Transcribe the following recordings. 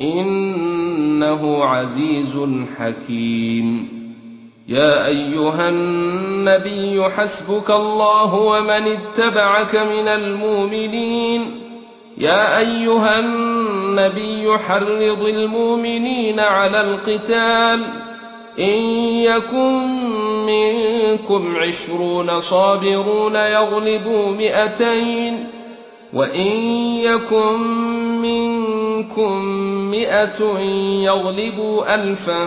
إنه عزيز حكيم. يا أيها النبي حسبك الله ومن اتبعك من المؤمنين. يا أيها النبي حرض المؤمنين على القتال. إن يكن منكم عشرون صابرون يغلبوا مئتين. وإن يكن منكم مئة يغلبوا ألفا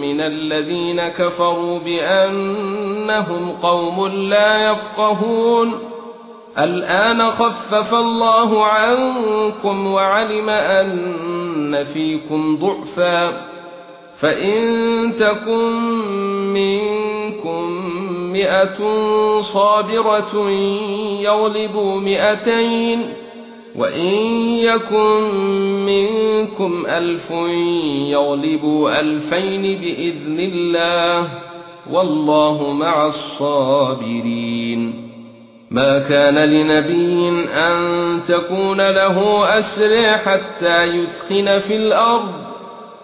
من الذين كفروا بأنهم قوم لا يفقهون. الآن خفف الله عنكم وعلم أن فيكم ضعفا. فإن تكن منكم مئة صابرة يغلبوا مئتين وَإِن يَكُن مِّنكُمْ أَلْفٌ يَغْلِبُوا أَلْفَيْنِ بِإِذْنِ اللَّهِ وَاللَّهُ مَعَ الصَّابِرِينَ مَا كَانَ لِنَبِيٍّ أَن تَكُونَ لَهُ أَسْرَى حَتَّى يُثْخِنَ فِي الْأَرْضِ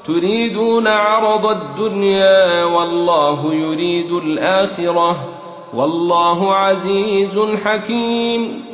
تُرِيدُونَ عَرَضَ الدُّنْيَا وَاللَّهُ يُرِيدُ الْآخِرَةَ وَاللَّهُ عَزِيزٌ حَكِيمٌ